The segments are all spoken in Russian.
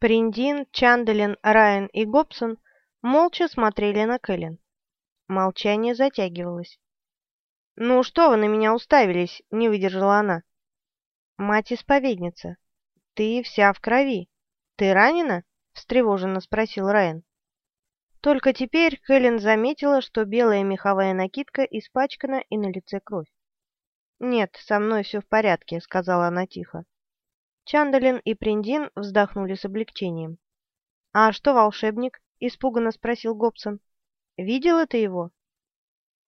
Приндин, Чанделин, Райан и Гобсон молча смотрели на Кэлен. Молчание затягивалось. «Ну что вы на меня уставились?» — не выдержала она. «Мать-исповедница, ты вся в крови. Ты ранена?» — встревоженно спросил Райан. Только теперь Кэлен заметила, что белая меховая накидка испачкана и на лице кровь. «Нет, со мной все в порядке», — сказала она тихо. Чандалин и Приндин вздохнули с облегчением. «А что волшебник?» — испуганно спросил Гобсон. «Видела ты его?»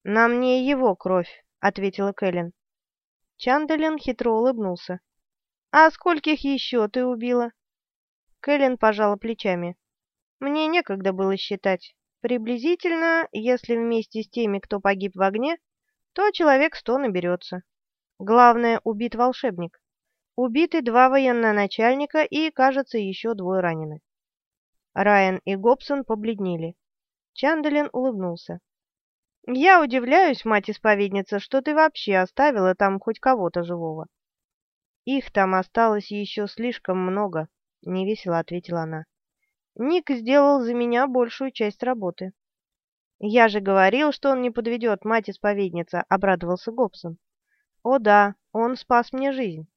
«На мне его кровь», — ответила Кэлен. Чандалин хитро улыбнулся. «А скольких еще ты убила?» Кэлен пожала плечами. «Мне некогда было считать. Приблизительно, если вместе с теми, кто погиб в огне, то человек сто наберется. Главное, убит волшебник. Убиты два военноначальника и, кажется, еще двое ранены. Райан и Гобсон побледнели. Чанделин улыбнулся. «Я удивляюсь, мать-исповедница, что ты вообще оставила там хоть кого-то живого». «Их там осталось еще слишком много», — невесело ответила она. «Ник сделал за меня большую часть работы». «Я же говорил, что он не подведет, мать-исповедница», — обрадовался Гобсон. «О да, он спас мне жизнь».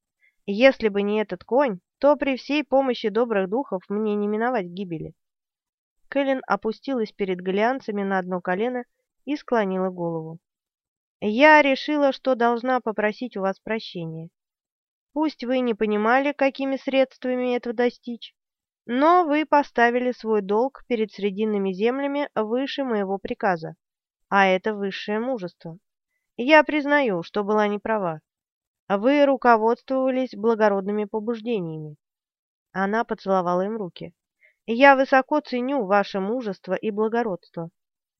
Если бы не этот конь, то при всей помощи добрых духов мне не миновать гибели. Кэлен опустилась перед голианцами на одно колено и склонила голову. «Я решила, что должна попросить у вас прощения. Пусть вы не понимали, какими средствами этого достичь, но вы поставили свой долг перед Срединными землями выше моего приказа, а это высшее мужество. Я признаю, что была неправа. Вы руководствовались благородными побуждениями. Она поцеловала им руки. Я высоко ценю ваше мужество и благородство.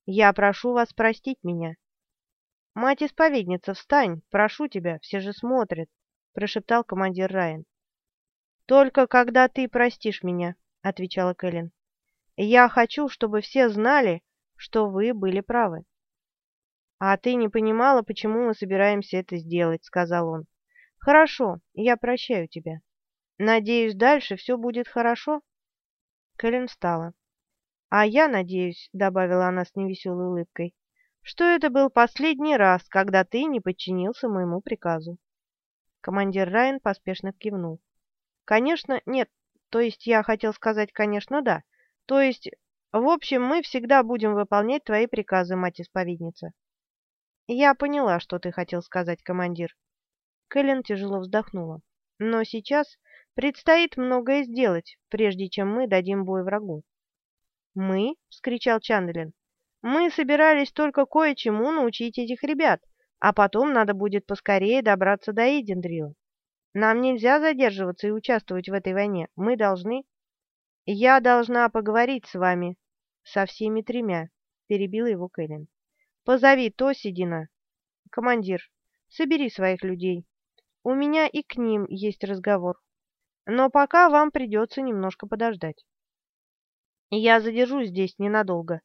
Я прошу вас простить меня. Мать-исповедница, встань, прошу тебя, все же смотрят, прошептал командир Райан. Только когда ты простишь меня, отвечала Кэлен. Я хочу, чтобы все знали, что вы были правы. «А ты не понимала, почему мы собираемся это сделать», — сказал он. Хорошо, я прощаю тебя. Надеюсь, дальше все будет хорошо?» Кэлен встала. «А я надеюсь», — добавила она с невеселой улыбкой, «что это был последний раз, когда ты не подчинился моему приказу». Командир Райан поспешно кивнул. «Конечно, нет. То есть я хотел сказать, конечно, да. То есть, в общем, мы всегда будем выполнять твои приказы, мать-исповедница». «Я поняла, что ты хотел сказать, командир. Кэлен тяжело вздохнула. «Но сейчас предстоит многое сделать, прежде чем мы дадим бой врагу». «Мы?» — вскричал Чанделин. «Мы собирались только кое-чему научить этих ребят, а потом надо будет поскорее добраться до Эйдендрила. Нам нельзя задерживаться и участвовать в этой войне. Мы должны...» «Я должна поговорить с вами, со всеми тремя», — перебила его Кэлен. «Позови Тосидина. Командир, собери своих людей. У меня и к ним есть разговор. Но пока вам придется немножко подождать. Я задержусь здесь ненадолго.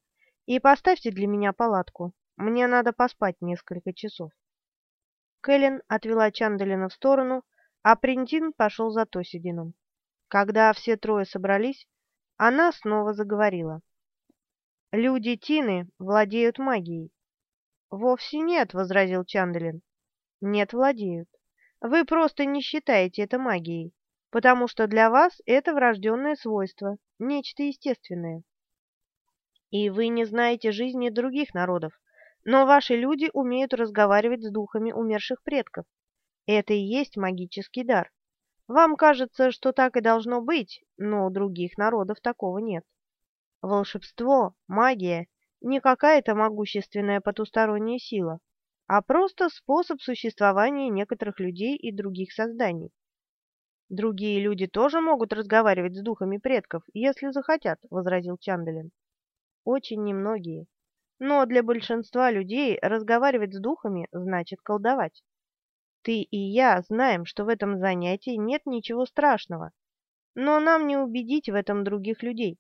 И поставьте для меня палатку. Мне надо поспать несколько часов. Кэлен отвела Чандалина в сторону, а Принтин пошел за Тосидином. Когда все трое собрались, она снова заговорила. «Люди Тины владеют магией». «Вовсе нет», — возразил Чандалин. «Нет, владеют. Вы просто не считаете это магией, потому что для вас это врожденное свойство, нечто естественное. И вы не знаете жизни других народов, но ваши люди умеют разговаривать с духами умерших предков. Это и есть магический дар. Вам кажется, что так и должно быть, но у других народов такого нет. Волшебство, магия – не какая-то могущественная потусторонняя сила а просто способ существования некоторых людей и других созданий. Другие люди тоже могут разговаривать с духами предков, если захотят, возразил Чанделин. Очень немногие. Но для большинства людей разговаривать с духами значит колдовать. Ты и я знаем, что в этом занятии нет ничего страшного, но нам не убедить в этом других людей.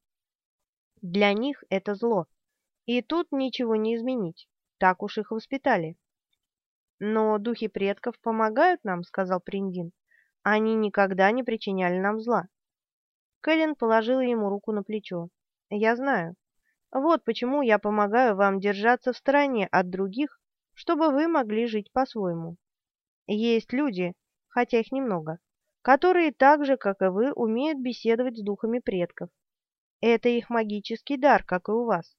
Для них это зло, и тут ничего не изменить, так уж их воспитали. «Но духи предков помогают нам», — сказал Приндин. «Они никогда не причиняли нам зла». Кэлен положила ему руку на плечо. «Я знаю. Вот почему я помогаю вам держаться в стороне от других, чтобы вы могли жить по-своему. Есть люди, хотя их немного, которые так же, как и вы, умеют беседовать с духами предков. Это их магический дар, как и у вас.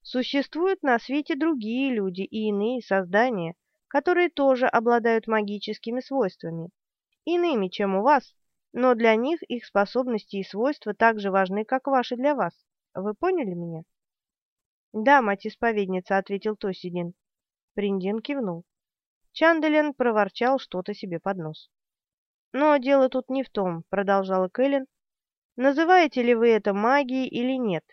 Существуют на свете другие люди и иные создания, которые тоже обладают магическими свойствами, иными, чем у вас, но для них их способности и свойства так же важны, как ваши для вас. Вы поняли меня? «Да, мать-исповедница», — ответил Тосидин. Приндин кивнул. Чанделен проворчал что-то себе под нос. «Но дело тут не в том», — продолжала Кэлен. «Называете ли вы это магией или нет?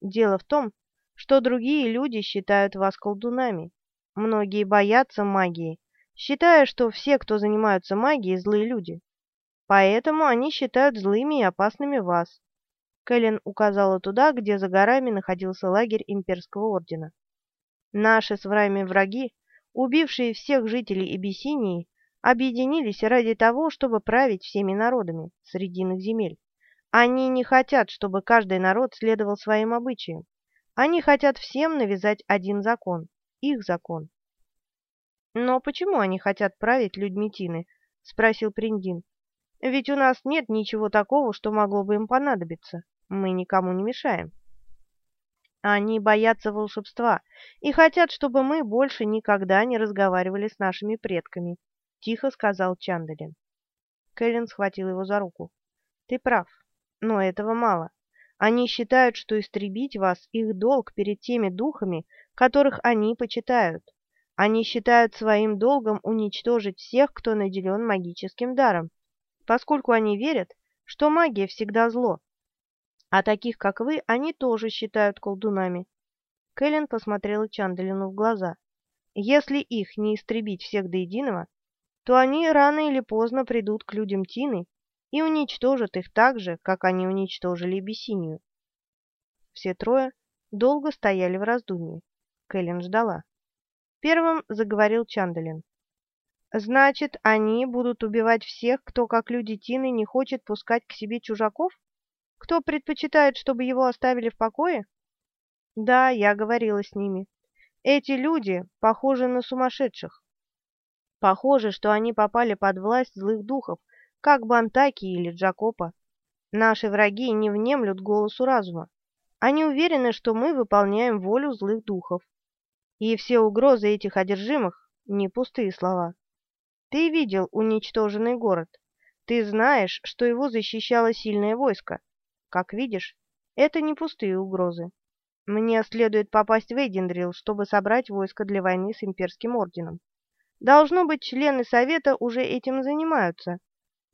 Дело в том, что другие люди считают вас колдунами. Многие боятся магии, считая, что все, кто занимаются магией, злые люди. Поэтому они считают злыми и опасными вас. Кэлен указала туда, где за горами находился лагерь имперского ордена. Наши с вами враги, убившие всех жителей Эбиссинии, объединились ради того, чтобы править всеми народами срединных земель. Они не хотят, чтобы каждый народ следовал своим обычаям. Они хотят всем навязать один закон, их закон. «Но почему они хотят править людьми Тины?» — спросил Приндин. Ведь у нас нет ничего такого, что могло бы им понадобиться. Мы никому не мешаем. Они боятся волшебства и хотят, чтобы мы больше никогда не разговаривали с нашими предками, — тихо сказал Чандалин. Кэлен схватил его за руку. Ты прав, но этого мало. Они считают, что истребить вас — их долг перед теми духами, которых они почитают. Они считают своим долгом уничтожить всех, кто наделен магическим даром поскольку они верят, что магия всегда зло. А таких, как вы, они тоже считают колдунами. Кэлен посмотрела Чандалину в глаза. Если их не истребить всех до единого, то они рано или поздно придут к людям Тины и уничтожат их так же, как они уничтожили Бессинию. Все трое долго стояли в раздумье. Кэлен ждала. Первым заговорил Чандалин. Значит, они будут убивать всех, кто, как люди Тины, не хочет пускать к себе чужаков? Кто предпочитает, чтобы его оставили в покое? Да, я говорила с ними. Эти люди похожи на сумасшедших. Похоже, что они попали под власть злых духов, как Бантаки или Джакопа. Наши враги не внемлют голосу разума. Они уверены, что мы выполняем волю злых духов. И все угрозы этих одержимых — не пустые слова. Ты видел уничтоженный город. Ты знаешь, что его защищало сильное войско. Как видишь, это не пустые угрозы. Мне следует попасть в Эйдендрил, чтобы собрать войско для войны с имперским орденом. Должно быть, члены совета уже этим занимаются.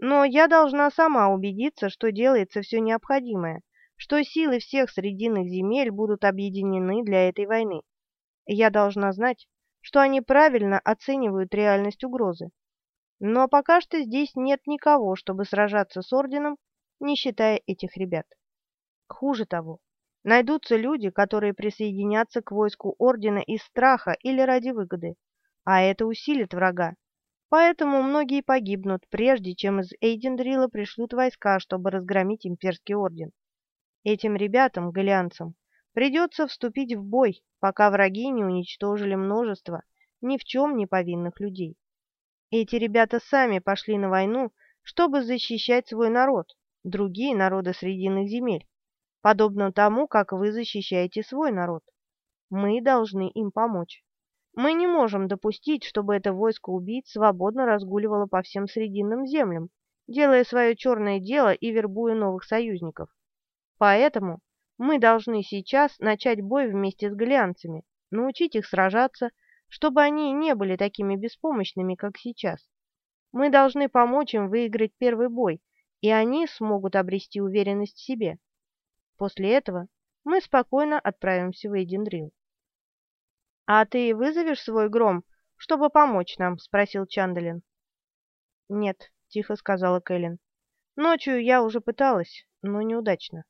Но я должна сама убедиться, что делается все необходимое, что силы всех срединных земель будут объединены для этой войны. Я должна знать, что они правильно оценивают реальность угрозы. Но пока что здесь нет никого, чтобы сражаться с Орденом, не считая этих ребят. Хуже того, найдутся люди, которые присоединятся к войску Ордена из страха или ради выгоды, а это усилит врага. Поэтому многие погибнут, прежде чем из Эйдендрила пришлют войска, чтобы разгромить имперский орден. Этим ребятам, галианцам, придется вступить в бой, пока враги не уничтожили множество ни в чем не повинных людей. Эти ребята сами пошли на войну, чтобы защищать свой народ, другие народы Срединных земель, подобно тому, как вы защищаете свой народ. Мы должны им помочь. Мы не можем допустить, чтобы это войско убийц свободно разгуливало по всем Срединным землям, делая свое черное дело и вербуя новых союзников. Поэтому мы должны сейчас начать бой вместе с галианцами, научить их сражаться, чтобы они не были такими беспомощными, как сейчас. Мы должны помочь им выиграть первый бой, и они смогут обрести уверенность в себе. После этого мы спокойно отправимся в Эйдендрил. — А ты вызовешь свой гром, чтобы помочь нам? — спросил Чандалин. — Нет, — тихо сказала Кэлен. — Ночью я уже пыталась, но неудачно.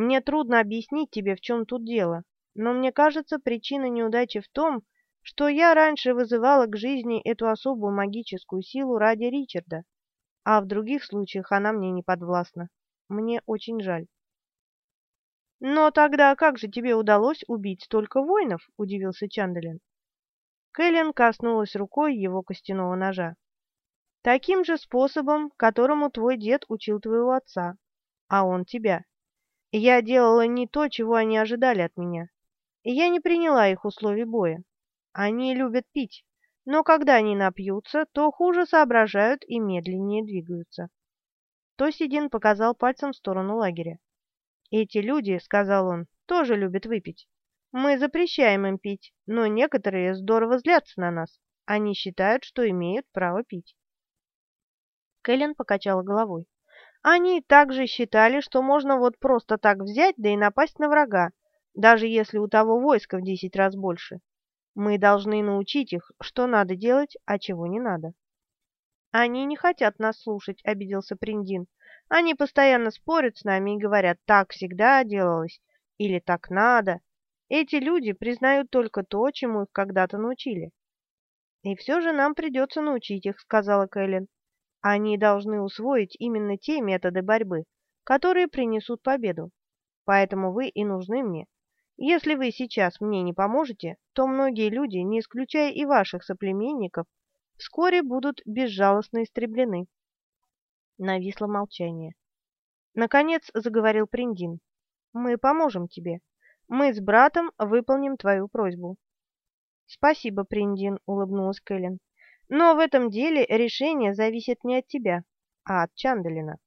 Мне трудно объяснить тебе, в чем тут дело, но мне кажется, причина неудачи в том, что я раньше вызывала к жизни эту особую магическую силу ради Ричарда, а в других случаях она мне не подвластна. Мне очень жаль». «Но тогда как же тебе удалось убить столько воинов?» – удивился Чандалин. Кэлен коснулась рукой его костяного ножа. «Таким же способом, которому твой дед учил твоего отца, а он тебя. Я делала не то, чего они ожидали от меня, я не приняла их условий боя. Они любят пить, но когда они напьются, то хуже соображают и медленнее двигаются». Тосидин показал пальцем в сторону лагеря. «Эти люди, — сказал он, — тоже любят выпить. Мы запрещаем им пить, но некоторые здорово злятся на нас. Они считают, что имеют право пить. Кэлен покачала головой. Они также считали, что можно вот просто так взять, да и напасть на врага, даже если у того войска в десять раз больше. Мы должны научить их, что надо делать, а чего не надо. Они не хотят нас слушать, обиделся Приндин. Они постоянно спорят с нами и говорят, так всегда делалось, или так надо. Эти люди признают только то, чему их когда-то научили. «И все же нам придется научить их», — сказала Кэлен. «Они должны усвоить именно те методы борьбы, которые принесут победу. Поэтому вы и нужны мне. Если вы сейчас мне не поможете, то многие люди, не исключая и ваших соплеменников, вскоре будут безжалостно истреблены». Нависло молчание. Наконец заговорил Приндин. «Мы поможем тебе. Мы с братом выполним твою просьбу». «Спасибо, Приндин», — улыбнулась Кэлен. «Но в этом деле решение зависит не от тебя, а от Чандалина».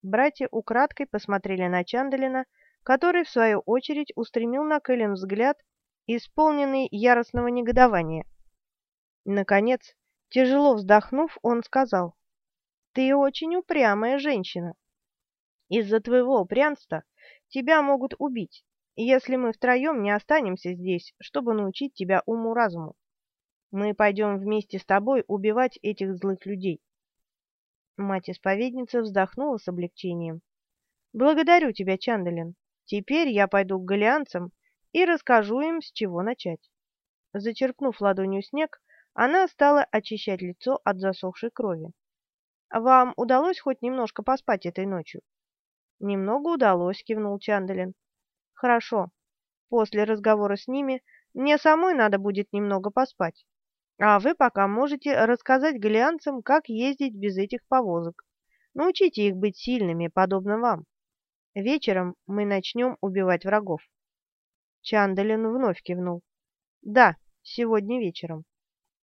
Братья украдкой посмотрели на Чандалина, который, в свою очередь, устремил на Кэлен взгляд, исполненный яростного негодования. Наконец, тяжело вздохнув, он сказал, «Ты очень упрямая женщина. Из-за твоего упрямства тебя могут убить, если мы втроем не останемся здесь, чтобы научить тебя уму-разуму. Мы пойдем вместе с тобой убивать этих злых людей. Мать-исповедница вздохнула с облегчением. «Благодарю тебя, Чандалин. Теперь я пойду к галианцам и расскажу им, с чего начать». Зачерпнув ладонью снег, она стала очищать лицо от засохшей крови. «Вам удалось хоть немножко поспать этой ночью?» «Немного удалось», — кивнул Чандалин. Хорошо. После разговора с ними мне самой надо будет немного поспать. А вы пока можете рассказать галианцам, как ездить без этих повозок. Научите их быть сильными, подобно вам. Вечером мы начнем убивать врагов. Чандалин вновь кивнул. Да, сегодня вечером.